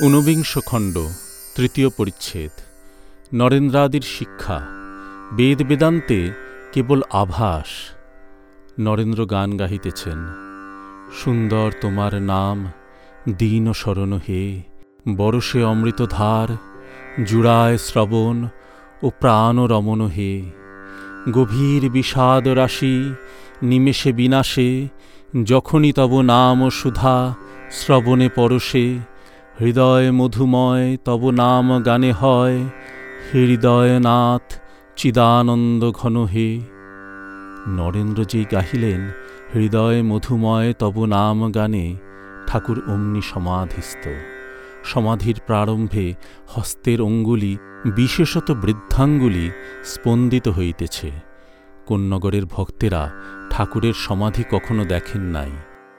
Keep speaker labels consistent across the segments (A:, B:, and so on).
A: ঊনবিংশ খণ্ড, তৃতীয় পরিচ্ছেদ। নরেন্দ্রাদির শিক্ষা। বেদ বেদান্তে কেবল আভাস। নরেন্দ্র গান গাহিতেছেন। সুন্দর তোমার নাম, দীন শরণ হে। বরসে অমৃতধার, জুড়ায় শ্রবণ ও প্রাণ রমণ হে। গভীর বিষাদ রাশি, নিমেষে বিনাশে, যখনই তব নাম ও সুধা, শ্রবণে পরশে। হৃদয় মধুময়, তব নাম গানে হয় হৃদয়নাথ চিদানন্দ ঘন হে। নরেন্দ্র যেই গাহিলেন, হৃদয় মধুময়, তব নাম গানে, ঠাকুর অমনি সমাধিস্থ। সমাধির প্রারম্ভে হস্তের অঙ্গুলি, বিশেষত বৃদ্ধাঙ্গুলি স্পন্দিত হইতেছে। কোন্নগরের ভক্তেরা ঠাকুরের সমাধি কখনো দেখেন নাই।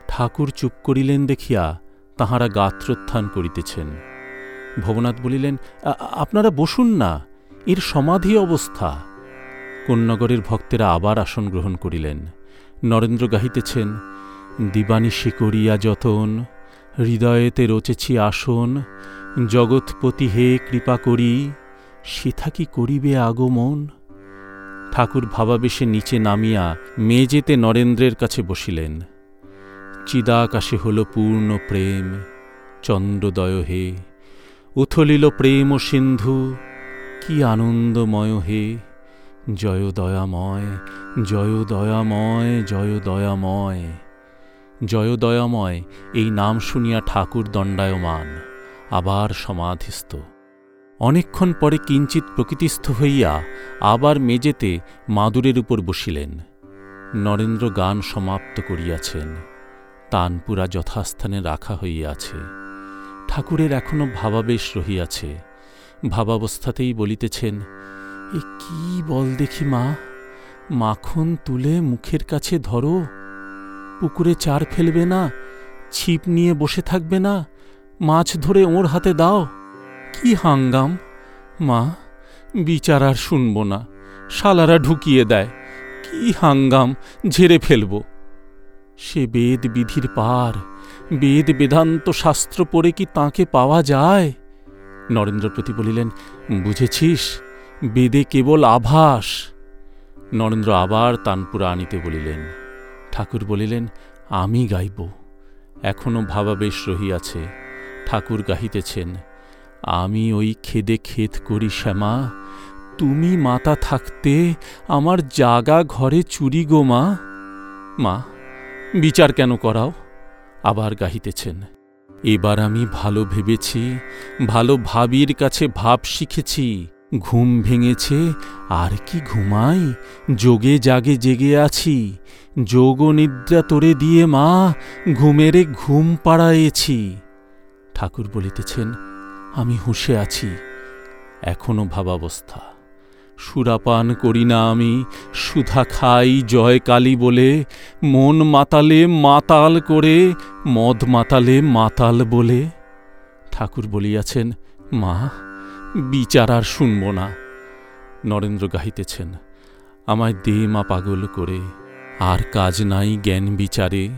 A: ঠাকুর চুপ করিলেন দেখিয়া তাহারা গাত্রোত্থান করিতেছেন। ভবনাথ বলিলেন আপনারা বসুন না, এর সমাধি অবস্থা। কোন্নগরের ভক্তেরা আবার আসন গ্রহণ করিলেন। নরেন্দ্র গাহিতেছেন দিবানিশি করিয়া যতন, হৃদয়েতে রচেছি আসন, জগৎপতি হে কৃপা করি সেথা কি করিবে আগমন? ঠাকুর ভাবাবেশে নিচে নামিয়া মেজেতে নরেন্দ্রের কাছে বসিলেন। চিদাকাশে হল পূর্ণ প্রেম, চন্দ্রদয় হে। উথলিল প্রেম সিন্ধু, কি আনন্দময় হে। জয় দয়াময় জয় দয়াময় জয় দয়াময় জয় দয়াময়, এই নাম শুনিয়া ঠাকুর দণ্ডায়মান, আবার সমাধিস্থ। অনেকক্ষণ পরে কিঞ্চিত প্রকৃতিস্থ হইয়া আবার মেজেতে মাদুরের উপর বসিলেন। নরেন্দ্র গান সমাপ্ত করিয়াছেন। তানপুরা যথাস্থানে রাখা হইয়াছে। ঠাকুরের এখনও ভাবাবেশ রহিয়াছে। ভাবাবস্থাতেই বলিতেছেন, এ কি বল দেখি মা, মাখন তুলে মুখের কাছে ধরো। পুকুরে চার ফেলবে না, ছিপ নিয়ে বসে থাকবে না, মাছ ধরে ওর হাতে দাও। কি হাঙ্গাম, মা, বিচার আর শুনব না, শালারা ঢুকিয়ে দেয়। কি হাঙ্গাম, ঝেড়ে ফেলব। সে বেদ বিধির পার। বেদ বেদান্ত শাস্ত্র পড়ে কি তাকে পাওয়া যায়? নরেন্দ্রপ্রতি বলিলেন, বুঝেছিস, বেদে কেবল আভাস। নরেন্দ্র আবার তানপুরা আনিতে বলিলেন, ঠাকুর বলিলেন, আমি গাইব, এখনও ভাবাবেশ রহিয়াছে। ঠাকুর গাহিতেছেন, আমি ওই খেদে খেত করি শ্যামা, তুমি মাতা থাকতে আমার জাগা ঘরে চুরি গো মা। মা বিচার কেন করাও? আবার গাহিতেছেন, এবার আমি ভালো ভেবেছি, ভালো ভাবির কাছে ভাব শিখেছি, ঘুম ভেঙেছে, আর কি ঘুমাই? যোগে জাগে জেগে আছি, যোগ নিদ্রা তোরে দিয়ে মা, ঘুমেরে ঘুম পাড়ায়েছি। ঠাকুর বলিতেছেন, আমি হুঁশে আছি, এখনও ভাবাবস্থা। সুরাপান করি না আমি, সুধা খাই জয় কালী বলে, মন মাতালে মাতাল করে, মদ মাতালে মাতাল বলে। ঠাকুর বলিয়াছেন, মা, বিচার আর শুনব না। নরেন্দ্র গাহিতেছেন, আমায় দে মা পাগল করে, আর কাজ নাই জ্ঞান বিচারে।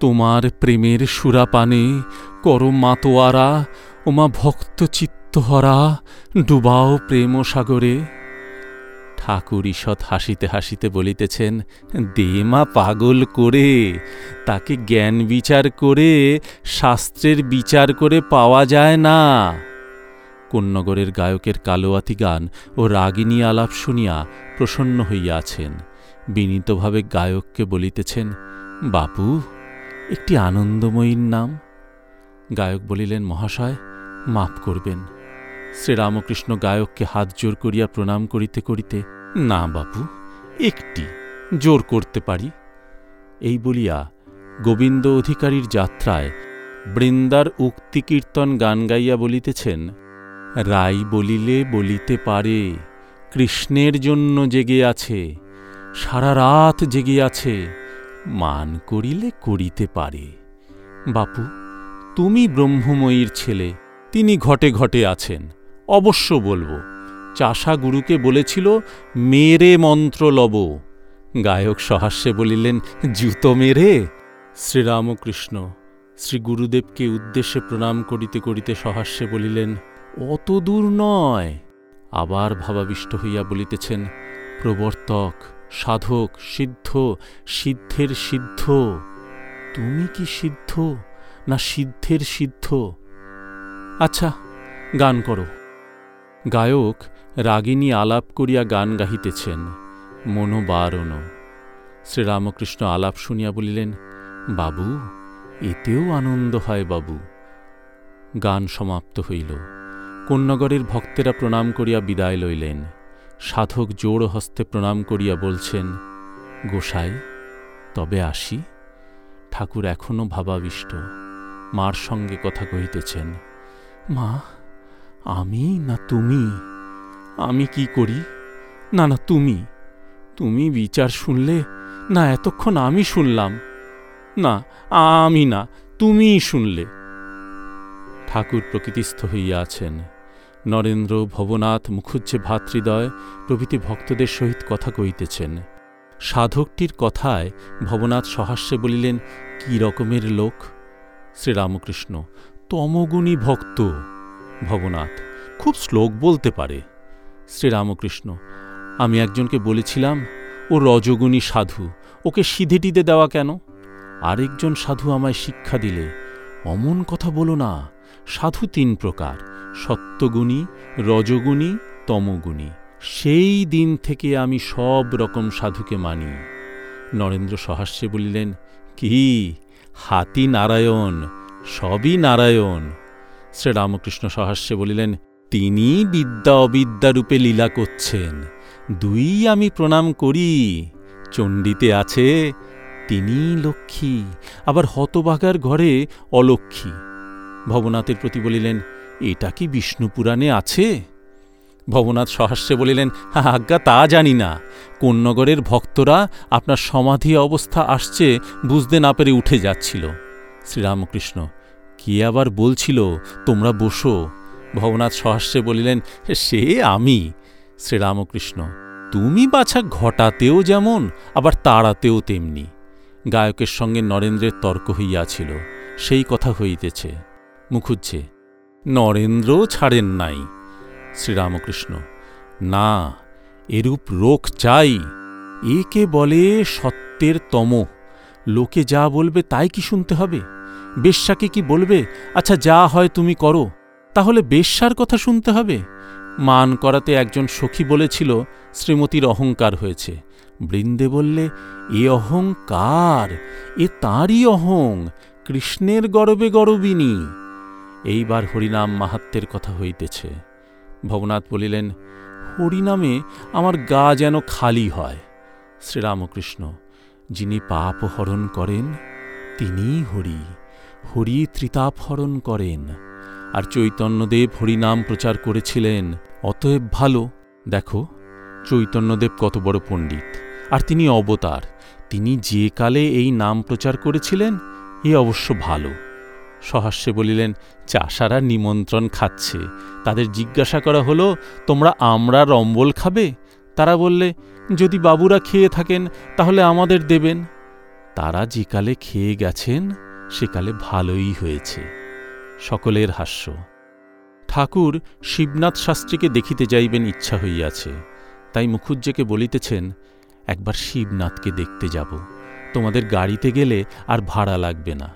A: তোমার প্রেমের সুরাপানে কর মাতোয়ারা ওমা ভক্ত চিত্তহরা, ডুবাও প্রেম সাগরে। ঠাকুর ঈষৎ হাসিতে হাসিতে বলিতেছেন, দে মা পাগল করে, তাকে জ্ঞান বিচার করে, শাস্ত্রের বিচার করে পাওয়া যায় না। কোন্নগরের গায়কের কালোয়াতি গান ও রাগিনী আলাপ শুনিয়া প্রসন্ন হইয়াছেন বিনীতভাবে গায়ককে বলিতেছেন, বাপু, একটি আনন্দময়ীর নাম। গায়ক বলিলেন, মহাশয়, মাফ করবেন। শ্রীরামকৃষ্ণ গায়ককে হাত জোর করিয়া প্রণাম করিতে করিতে, না বাপু, একটি জোর করতে পারি? এই বলিয়া গোবিন্দ অধিকারীর যাত্রায় বৃন্দার উক্তি কীর্তন গান গাইয়া বলিতেছেন রাই বলিলে বলিতে পারে, কৃষ্ণের জন্য জেগে আছে, সারা রাত জেগে আছে, মান করিলে করিতে পারে। বাপু, তুমি ব্রহ্মময়ীর ছেলে, তিনি ঘটে ঘটে আছেন অবশ্য বলব চাষা গুরুকে বলেছিল, মেরে মন্ত্র লব। গায়ক সহাস্যে বলিলেন, জুতো মেরে? শ্রীরামকৃষ্ণ শ্রী গুরুদেবকে উদ্দেশ্যে প্রণাম করিতে করিতে সহাস্যে বলিলেন, অত দূর নয়। আবার ভাবাবিষ্ট হইয়া বলিতেছেন, প্রবর্তক, সাধক, সিদ্ধ, সিদ্ধের সিদ্ধ। তুমি কি সিদ্ধ না সিদ্ধের সিদ্ধ? আচ্ছা গান করো। গায়ক রাগিনী আলাপ করিয়া গান গাহিতেছেন, মনো বারণ। শ্রীরামকৃষ্ণ আলাপ শুনিয়া বলিলেন, বাবু, এতেও আনন্দ হয় বাবু। গান সমাপ্ত হইল। কন্যাগরের ভক্তেরা প্রণাম করিয়া বিদায় লইলেন। সাধক জোড় হস্তে প্রণাম করিয়া বলছেন, গোসাই, তবে আসি। ঠাকুর এখনও ভাবাবিষ্ট। মার সঙ্গে কথা কহিতেছেন, মা আমি না তুমি? আমি কি করি? না না, তুমি। তুমি বিচার শুনলে না, এতক্ষণ আমি শুনলাম। না, আমি না তুমিই শুনলে। ঠাকুর প্রকৃতিস্থ হইয়া আছেন। নরেন্দ্র ভবনাথ মুখুজ্জে ভাতৃদয় প্রভৃতি ভক্তদের সহিত কথা কহিতেছেন। সাধকটির কথায় ভবনাথ সহাস্যে বলিলেন, কি রকমের লোক? শ্রীরামকৃষ্ণ, তমগুণী ভক্ত। ভবনাথ, খুব শ্লোক বলতে পারে। শ্রীরামকৃষ্ণ, আমি একজনকে বলেছিলাম, ও রজগুণী সাধু, ওকে সিধে টিদে দেওয়া কেন? আরেকজন সাধু আমায় শিক্ষা দিলে, অমন কথা বলো না, সাধু তিন প্রকার, সত্যগুণী, রজগুণী, তমগুণী, সেই দিন থেকে আমি সব রকম সাধুকে মানি। নরেন্দ্র সহাস্যে বলিলেন, কি? হাতি নারায়ণ, সবই নারায়ণ। শ্রীরামকৃষ্ণ সহাস্যে বলিলেন, তিনি বিদ্যা অবিদ্যা রূপে লীলা করছেন। দুই আমি প্রণাম করি। চণ্ডীতে আছে, তিনি লক্ষ্মী। আবার হতবাগার ঘরে অলক্ষ্মী। ভবনাথের প্রতি বলিলেন, এটা কি বিষ্ণু পুরাণে আছে? ভবনাথ সহাস্যে বলিলেন, আজ্ঞা, তা জানি না। কোন্নগরের ভক্তরা আপনার সমাধি অবস্থা আসছে, বুঝতে না পেরে উঠে যাচ্ছিল। শ্রীরামকৃষ্ণ কে আবার বলছিল, তোমরা বসো ভবনাথ সহাস্যে বলিলেন, সে আমি, শ্রীরামকৃষ্ণ। তুমি বাছা ঘটাতেও যেমন, আবার তাড়াতেও তেমনি। গায়কের সঙ্গে নরেন্দ্রের তর্ক হইয়াছিল, সেই কথা হইতেছে। মুখুজ্জে নরেন্দ্র ছাড়েন নাই, শ্রীরামকৃষ্ণ। না, এরূপ রোগ চাই। একে বলে সত্যের তম? লোকে যা বলবে তাই কি শুনতে হবে? বেশ্যাকে কি বলবে? আচ্ছা যা হয় তুমি করো। তাহলে বেশ্যার কথা শুনতে হবে? মান করাতে একজন সখী বলেছিল, শ্রীমতীর অহংকার হয়েছে। বৃন্দে বললে, এ অহংকার, এ তাঁরই অহং, কৃষ্ণের গরবে গরবিনী। এইবার হরিনাম মাহাত্মের কথা হইতেছে। ভবনাথ বলিলেন, হরিনামে আমার গা যেন খালি হয়। শ্রীরামকৃষ্ণ, যিনি পাপ হরণ করেন, তিনিই হরি। হরি ত্রিতাপ হরণ করেন। আর চৈতন্যদেব হরিনাম প্রচার করেছিলেন। অতএব ভালো, দেখো, চৈতন্যদেব কত বড় পণ্ডিত। আর তিনি অবতার। তিনি যে কালে এই নাম প্রচার করেছিলেন, এ অবশ্য ভালো। সহাস্যে বলিলেন, চাষারা নিমন্ত্রণ খাচ্ছে। তাদের জিজ্ঞাসা করা হলো, তোমরা আমরা রম্বল খাবে? তারা বললে, যদি বাবুরা খেয়ে থাকেন, তাহলে আমাদের দেবেন। তারা যে কালে খেয়ে গেছেন সেকালে ভালোই হয়েছে। সকলের হাস্য। ঠাকুর শিবনাথ শাস্ত্রীকে দেখিতে যাইবেন ইচ্ছা হইয়াছে। তাই মুখুজ্জেকে বলিতেছেন, একবার শিবনাথকে দেখতে যাব। তোমাদের গাড়িতে গেলে আর ভাড়া লাগবে না।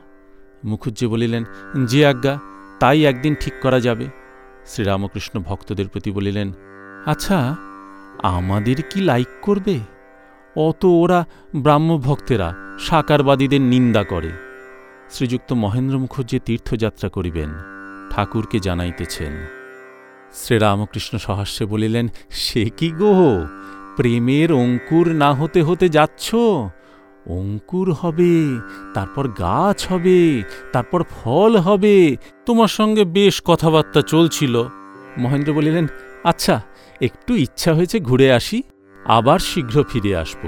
A: মুখুজ্জে বলিলেন, যে আজ্ঞা, তাই একদিন ঠিক করা যাবে। শ্রীরামকৃষ্ণ ভক্তদের প্রতি বলিলেন আচ্ছা আমাদের কি লাইক করবে? অত ওরা ব্রাহ্মভক্তেরা, সাকারবাদীদের নিন্দা করে। শ্রীযুক্ত মহেন্দ্র মুখুজ্জে তীর্থযাত্রা করিবেন, ঠাকুরকে জানাইতেছেন। শ্রীরামকৃষ্ণ সহাস্যে বলিলেন, সে কি গো? প্রেমের অঙ্কুর না হতে হতে যাচ্ছ? অঙ্কুর হবে, তারপর গাছ হবে, তারপর ফল হবে, তোমার সঙ্গে বেশ কথাবার্তা চলছিল। মহেন্দ্র বলিলেন আচ্ছা একটু ইচ্ছা হয়েছে ঘুরে আসি, আবার শীঘ্র ফিরে আসব।